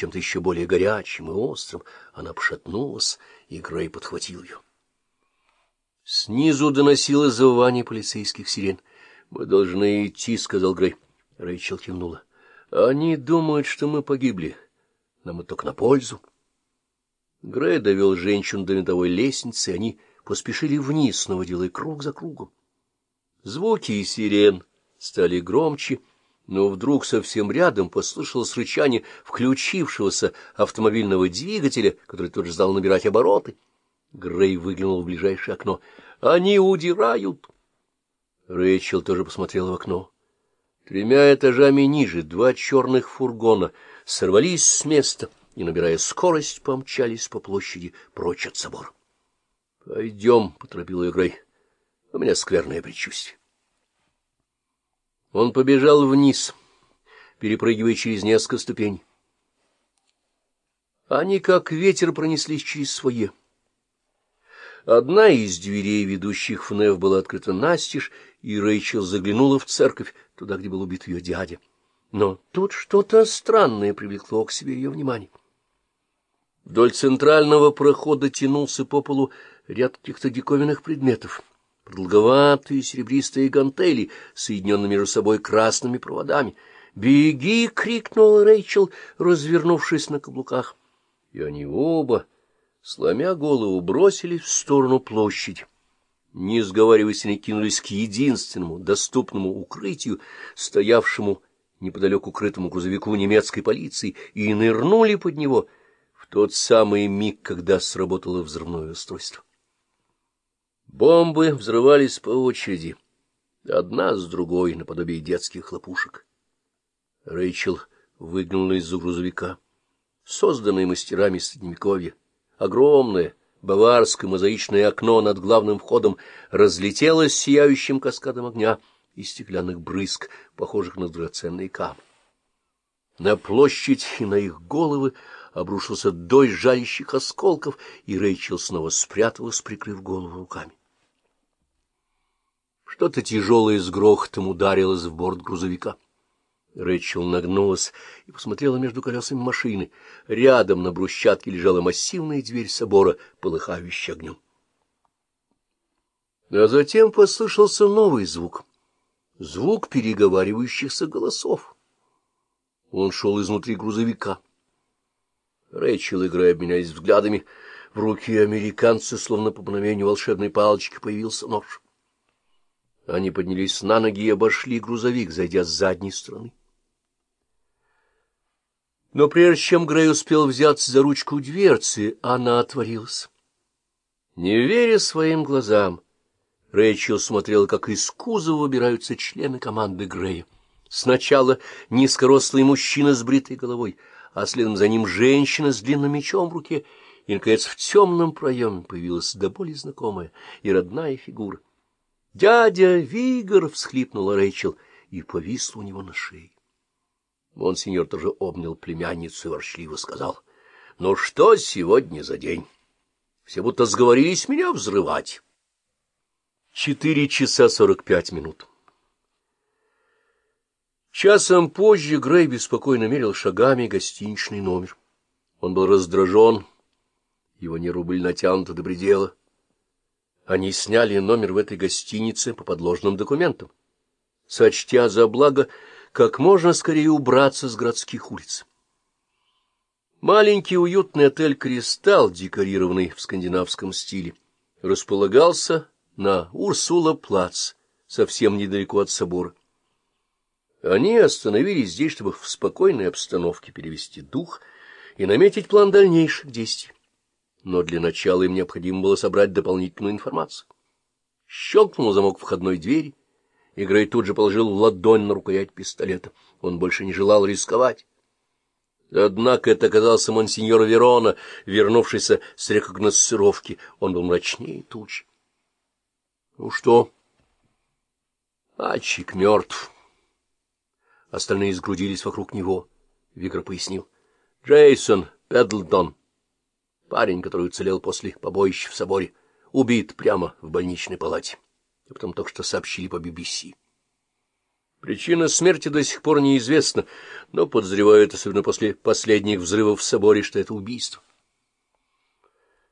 чем-то еще более горячим и острым. Она пошатнулась, и Грей подхватил ее. Снизу доносилось завывание полицейских сирен. — Мы должны идти, — сказал Грей. Рэйчел кивнула. — Они думают, что мы погибли. Нам это только на пользу. Грей довел женщину до винтовой лестницы, и они поспешили вниз, снова делая круг за кругом. Звуки и сирен стали громче, но вдруг совсем рядом послышалось рычание включившегося автомобильного двигателя, который тут же стал набирать обороты. Грей выглянул в ближайшее окно. «Они удирают!» Рэйчел тоже посмотрела в окно. Тремя этажами ниже два черных фургона сорвались с места и, набирая скорость, помчались по площади прочь от собора. — Пойдем, — поторопил ее Грей. — У меня скверное предчувствие. Он побежал вниз, перепрыгивая через несколько ступеней. Они, как ветер, пронеслись через свое. Одна из дверей, ведущих в Нев, была открыта настежь, и Рэйчел заглянула в церковь, туда, где был убит ее дядя. Но тут что-то странное привлекло к себе ее внимание. Вдоль центрального прохода тянулся по полу ряд каких-то диковинных предметов. Продолговатые серебристые гантели, соединенные между собой красными проводами. «Беги!» — крикнул Рэйчел, развернувшись на каблуках. И они оба, сломя голову, бросились в сторону площади. Не сговариваясь, они кинулись к единственному доступному укрытию, стоявшему неподалеку укрытому грузовику немецкой полиции, и нырнули под него в тот самый миг, когда сработало взрывное устройство. Бомбы взрывались по очереди, одна с другой, наподобие детских хлопушек. Рэйчел выглянула из-за грузовика, созданное мастерами Средневековья, огромное, баварское мозаичное окно над главным входом разлетелось сияющим каскадом огня и стеклянных брызг, похожих на драгоценные камни. На площадь и на их головы обрушился дождь жалящих осколков, и Рэйчел снова спряталась, прикрыв голову руками. Что-то тяжелое с грохотом ударилось в борт грузовика. Рэйчел нагнулась и посмотрела между колесами машины. Рядом на брусчатке лежала массивная дверь собора, полыхающая огнем. А затем послышался новый звук. Звук переговаривающихся голосов. Он шел изнутри грузовика. Рэйчел и Грей обменялись взглядами. В руке американца, словно по мгновению волшебной палочки, появился нож. Они поднялись на ноги и обошли грузовик, зайдя с задней стороны. Но прежде чем Грей успел взяться за ручку дверцы, она отворилась. Не веря своим глазам, Рэйчел смотрела, как из кузова выбираются члены команды Грея. Сначала низкорослый мужчина с бритой головой, а следом за ним женщина с длинным мечом в руке, и, наконец, в темном проеме появилась до боли знакомая и родная фигура. «Дядя Вигор!» — всхлипнула Рэйчел и повисла у него на шее. Монсеньор тоже обнял племянницу и ворчливо сказал, — Ну что сегодня за день? Все будто сговорились меня взрывать. Четыре часа сорок пять минут. Часом позже Грей беспокойно мерил шагами гостиничный номер. Он был раздражен, его нервы были натянуты до предела. Они сняли номер в этой гостинице по подложным документам, сочтя за благо как можно скорее убраться с городских улиц. Маленький уютный отель «Кристалл», декорированный в скандинавском стиле, располагался на Урсула-Плац, совсем недалеко от собора. Они остановились здесь, чтобы в спокойной обстановке перевести дух и наметить план дальнейших действий. Но для начала им необходимо было собрать дополнительную информацию. Щелкнул замок входной двери, и Грей тут же положил ладонь на рукоять пистолета. Он больше не желал рисковать. Однако это оказался монсеньор Верона, вернувшийся с рекогносцировки. Он был мрачнее тучи. — Ну что? — Ачик мертв. Остальные сгрудились вокруг него. Вигр пояснил. — Джейсон Педлтон, парень, который уцелел после побоища в соборе, убит прямо в больничной палате. — а потом только что сообщили по BBC. Причина смерти до сих пор неизвестна, но подозревают, особенно после последних взрывов в соборе, что это убийство.